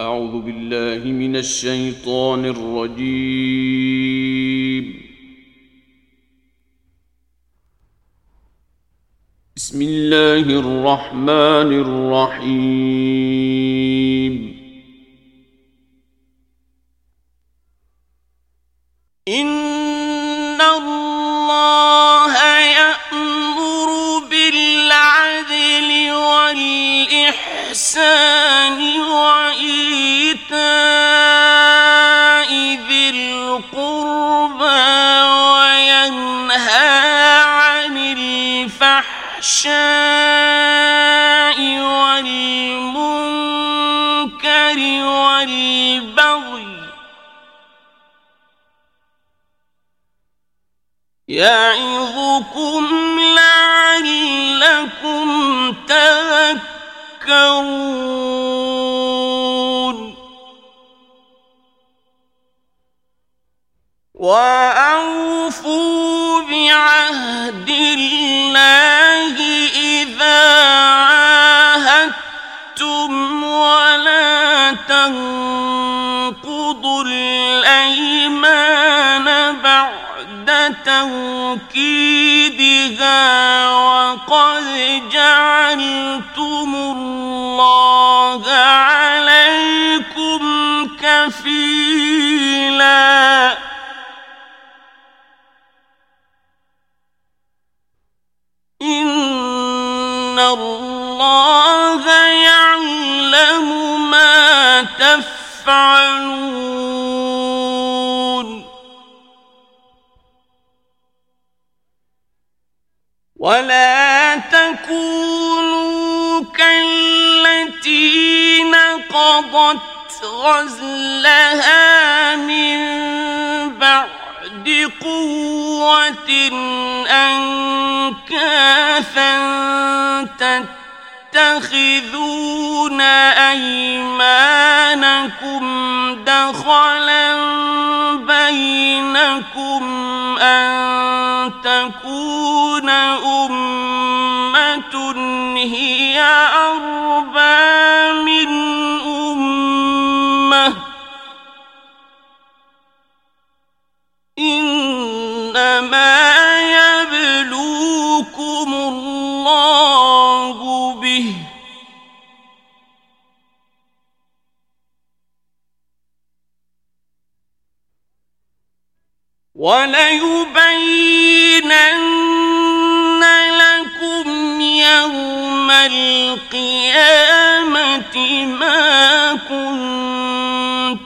أعوذ بالله من الشيطان الرجيم. بسم الله الرحمن الرحيم. إن الله يأمر بالعدل والإحسان. وأوفوا بعهد الله إذا عاهدتم ولا تنقضوا الأيمان بعد توكيدها وقد جعلتم تفعلون ولا تكونوا كالتي نقضت غزلها من بعد قوة أنكاثا تتخذون أيمانكم دخلا بينكم أن تكون أمة هي أربى وليبينن لكم يوم القيامة ما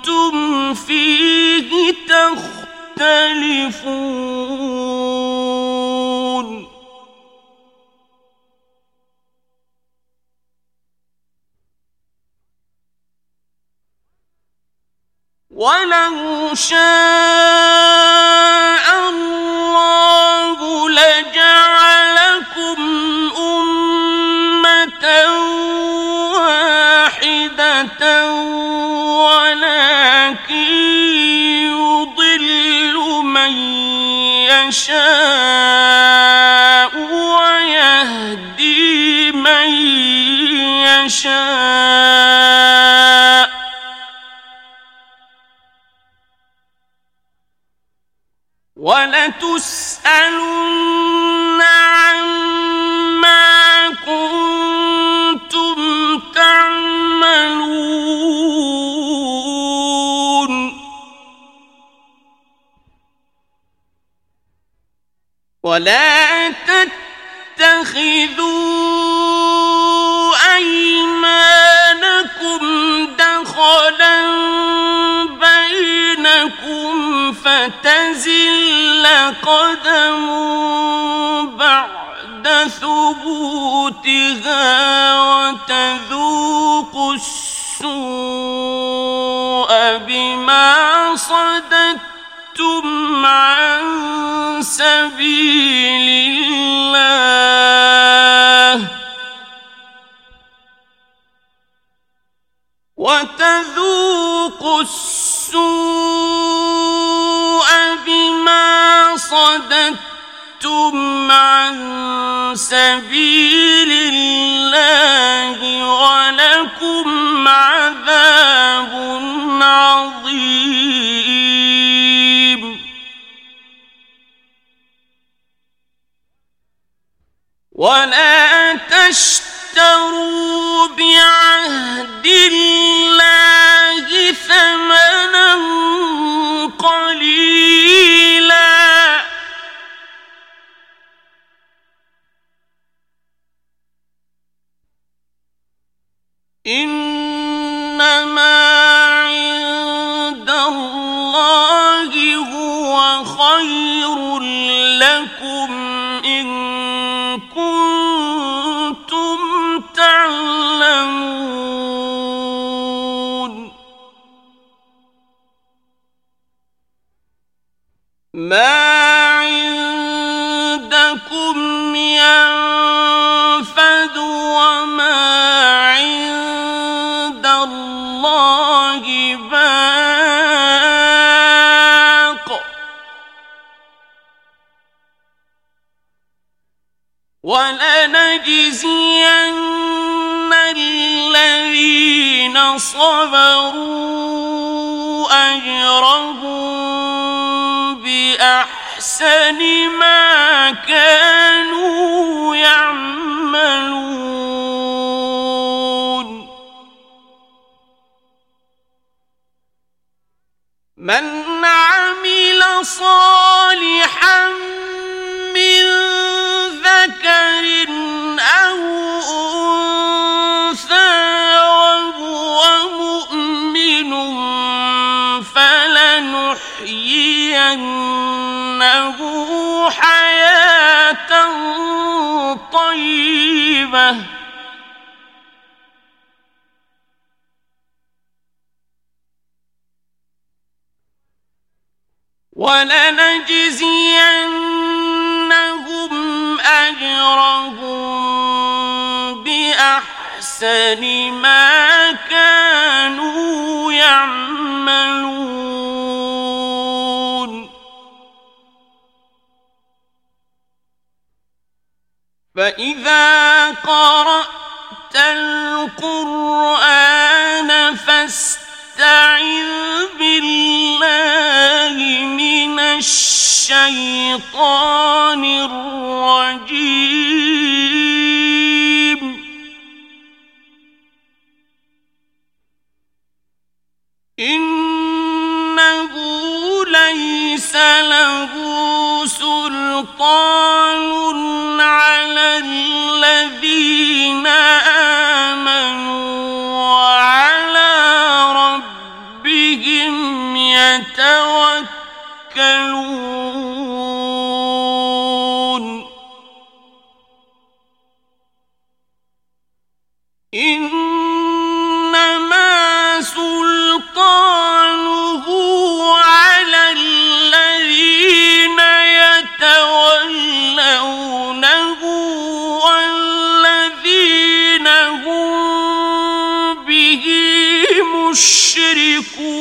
كنتم فيه تختلفون. ولو شاء يشاء ويهدي من يشاء. ولا تتخذوا أيمانكم دخلا بينكم فتزل قدم بعد ثبوتها وتذوقوا السوء بما صددتم عن سبيل الله وتذوقوا السوء بما صددتم عن سبيل الله ولكم عذاب ولا تشتروا بعهد الله ثم ولنجزين الذين صبروا أجرهم بأحسن ما كانوا يعملون. من عمل صالحا ولنجزينهم أجرهم بأحسن ما كانوا يعملون. فإذا قرأت القرآن فاستعذ بالله من الشيطان الرجيم. إنه ليس له سلطان على الذين يشركون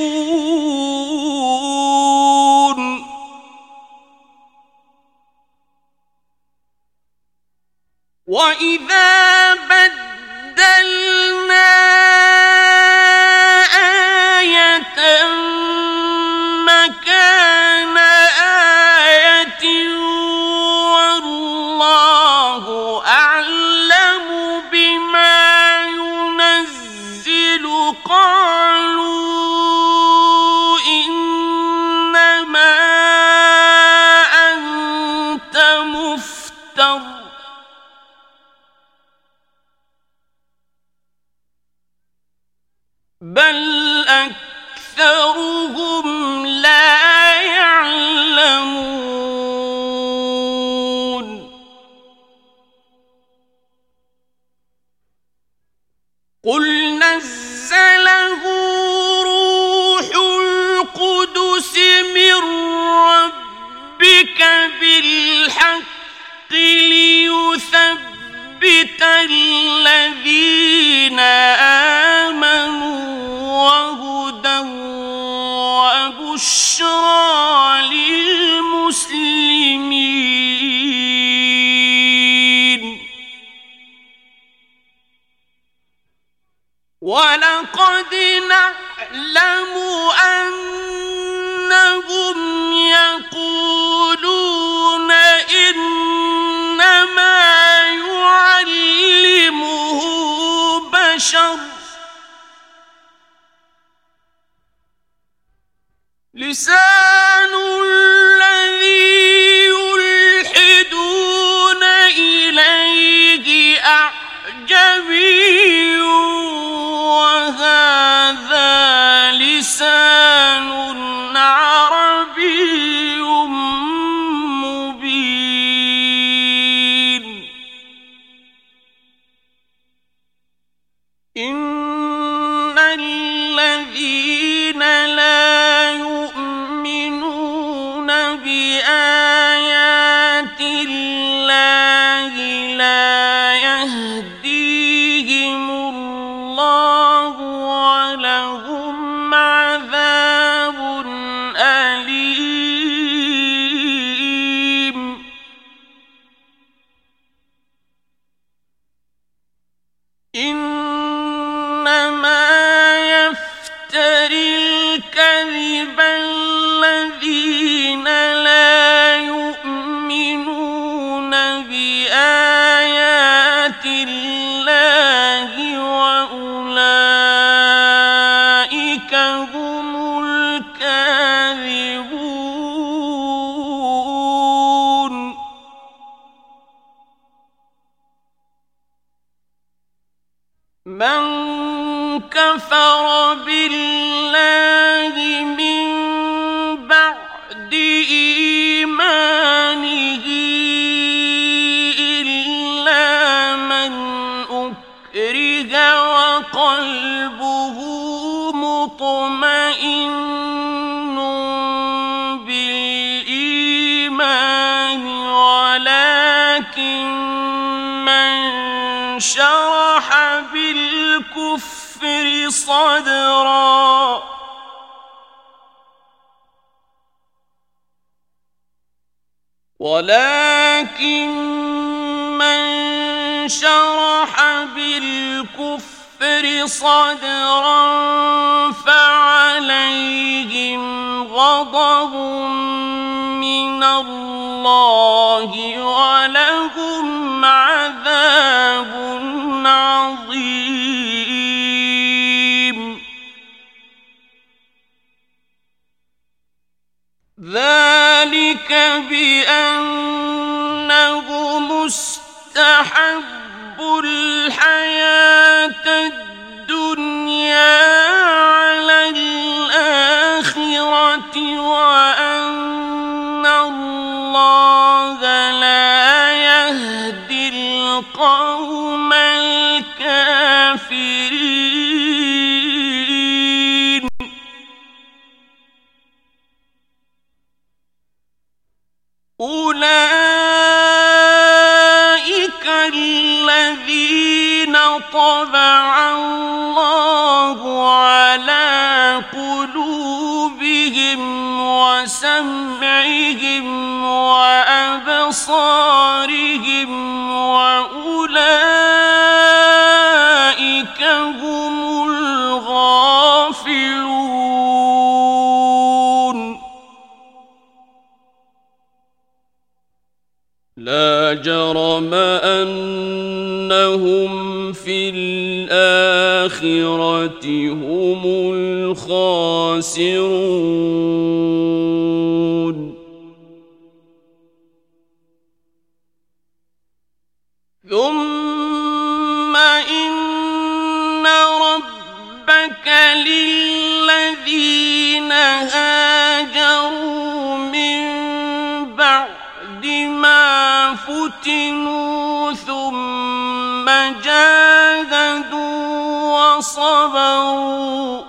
قل نزله روح القدس من ربك بالحق ليثبت الذين آمنوا وهدى وبشرى وَلَقَدْ نَعْلَمُ أَنَّهُمْ يَقُولُونَ إِنَّمَا يُعَلِّمُهُ بَشَرٌ. لِسَانٌ يؤمنون صدرا. ولكن من شرح بالكفر صدرا فعليهم غضب من الله ولهم بأنه مستحب الحياة الدنيا على الآخرة وأن الله لا يهدي القوم الكافرين طبعا الخاسرون ثم إن ربك للذين هاجروا من بعد ما فتنوا ثم جاهدوا وصبروا.